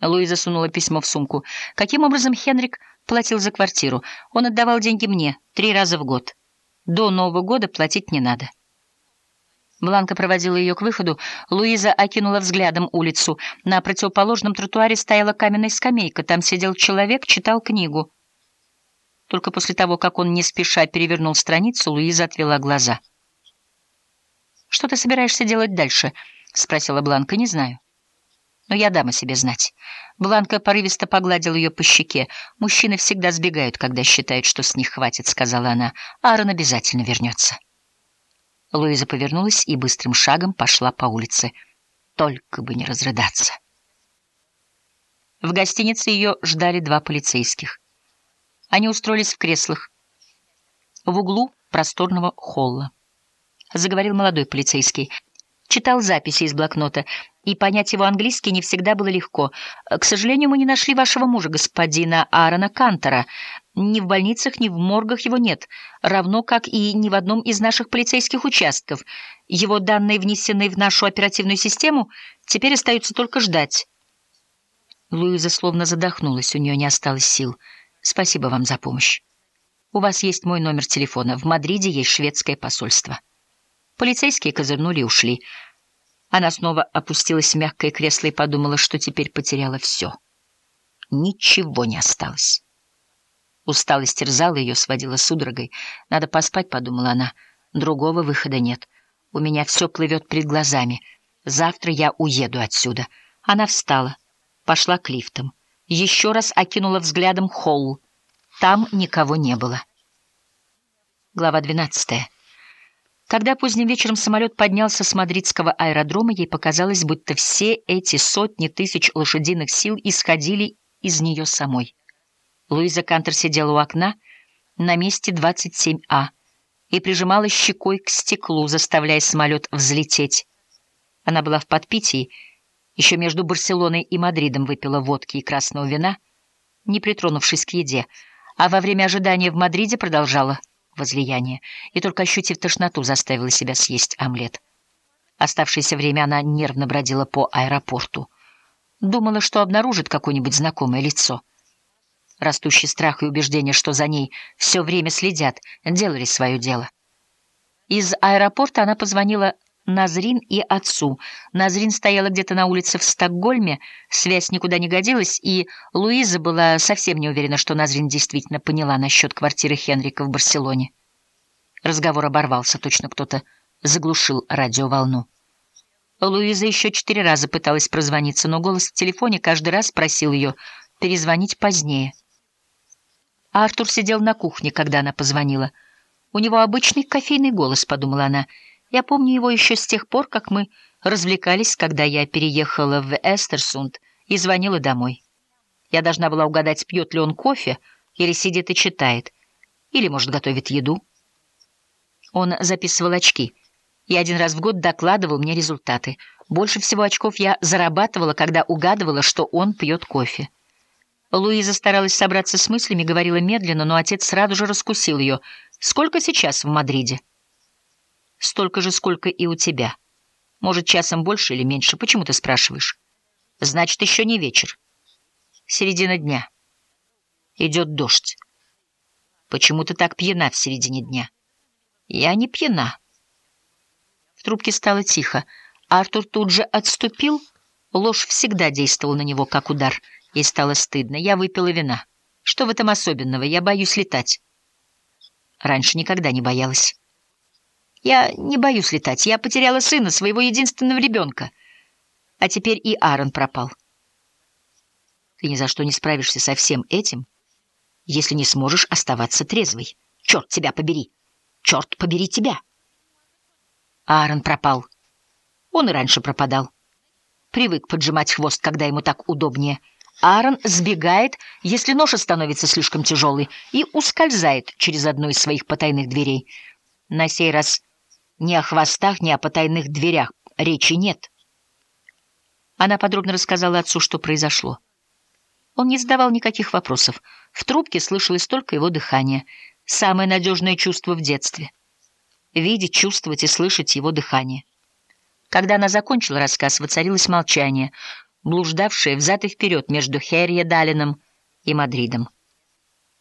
Луиза сунула письмо в сумку. Каким образом Хенрик платил за квартиру? Он отдавал деньги мне три раза в год. До Нового года платить не надо. Бланка проводила ее к выходу. Луиза окинула взглядом улицу. На противоположном тротуаре стояла каменная скамейка. Там сидел человек, читал книгу. Только после того, как он не спеша перевернул страницу, Луиза отвела глаза. «Что ты собираешься делать дальше?» — спросила Бланка. «Не знаю. Но я дам о себе знать». Бланка порывисто погладила ее по щеке. «Мужчины всегда сбегают, когда считают, что с них хватит», — сказала она. «Аарон обязательно вернется». Луиза повернулась и быстрым шагом пошла по улице. Только бы не разрыдаться. В гостинице ее ждали два полицейских. Они устроились в креслах в углу просторного холла. Заговорил молодой полицейский. Читал записи из блокнота, и понять его английский не всегда было легко. К сожалению, мы не нашли вашего мужа, господина Аарона Кантера. Ни в больницах, ни в моргах его нет, равно как и ни в одном из наших полицейских участков. Его данные, внесенные в нашу оперативную систему, теперь остаются только ждать. Луиза словно задохнулась, у нее не осталось сил. Спасибо вам за помощь. У вас есть мой номер телефона. В Мадриде есть шведское посольство. Полицейские козырнули и ушли. Она снова опустилась в мягкое кресло и подумала, что теперь потеряла все. Ничего не осталось. Усталость терзала ее, сводила судорогой. «Надо поспать», — подумала она. «Другого выхода нет. У меня все плывет перед глазами. Завтра я уеду отсюда». Она встала, пошла к лифтам. Еще раз окинула взглядом холл. Там никого не было. Глава двенадцатая. Когда поздним вечером самолет поднялся с мадридского аэродрома, ей показалось, будто все эти сотни тысяч лошадиных сил исходили из нее самой. Луиза Кантер сидела у окна на месте 27А и прижимала щекой к стеклу, заставляя самолет взлететь. Она была в подпитии, еще между Барселоной и Мадридом выпила водки и красного вина, не притронувшись к еде, а во время ожидания в Мадриде продолжала возлияние, и только ощутив тошноту, заставила себя съесть омлет. Оставшееся время она нервно бродила по аэропорту. Думала, что обнаружит какое-нибудь знакомое лицо. Растущий страх и убеждение, что за ней все время следят, делали свое дело. Из аэропорта она позвонила Назрин и отцу. Назрин стояла где-то на улице в Стокгольме, связь никуда не годилась, и Луиза была совсем не уверена, что Назрин действительно поняла насчет квартиры Хенрика в Барселоне. Разговор оборвался, точно кто-то заглушил радиоволну. Луиза еще четыре раза пыталась прозвониться, но голос в телефоне каждый раз просил ее перезвонить позднее. Артур сидел на кухне, когда она позвонила. «У него обычный кофейный голос», — подумала она, — я помню его еще с тех пор, как мы развлекались, когда я переехала в Эстерсунд и звонила домой. Я должна была угадать, пьет ли он кофе, или сидит и читает, или, может, готовит еду. Он записывал очки и один раз в год докладывал мне результаты. Больше всего очков я зарабатывала, когда угадывала, что он пьет кофе. Луиза старалась собраться с мыслями, говорила медленно, но отец сразу же раскусил ее. «Сколько сейчас в Мадриде?» Столько же, сколько и у тебя. Может, часом больше или меньше. Почему ты спрашиваешь? Значит, еще не вечер. Середина дня. Идет дождь. Почему ты так пьяна в середине дня? Я не пьяна. В трубке стало тихо. Артур тут же отступил. Ложь всегда действовала на него, как удар. Ей стало стыдно. Я выпила вина. Что в этом особенного? Я боюсь летать. Раньше никогда не боялась. Я не боюсь летать. Я потеряла сына, своего единственного ребенка. А теперь и Аарон пропал. Ты ни за что не справишься со всем этим, если не сможешь оставаться трезвой. Черт тебя побери! Черт побери тебя! Аарон пропал. Он и раньше пропадал. Привык поджимать хвост, когда ему так удобнее. Аарон сбегает, если ноша становится слишком тяжелой, и ускользает через одну из своих потайных дверей. На сей раз ни о хвостах, ни о потайных дверях речи нет. Она подробно рассказала отцу, что произошло. Он не задавал никаких вопросов. В трубке слышалось только его дыхание. Самое надежное чувство в детстве. Видеть, чувствовать и слышать его дыхание. Когда она закончила рассказ, воцарилось молчание. блуждавшая взад и вперед между Херьедалином и Мадридом.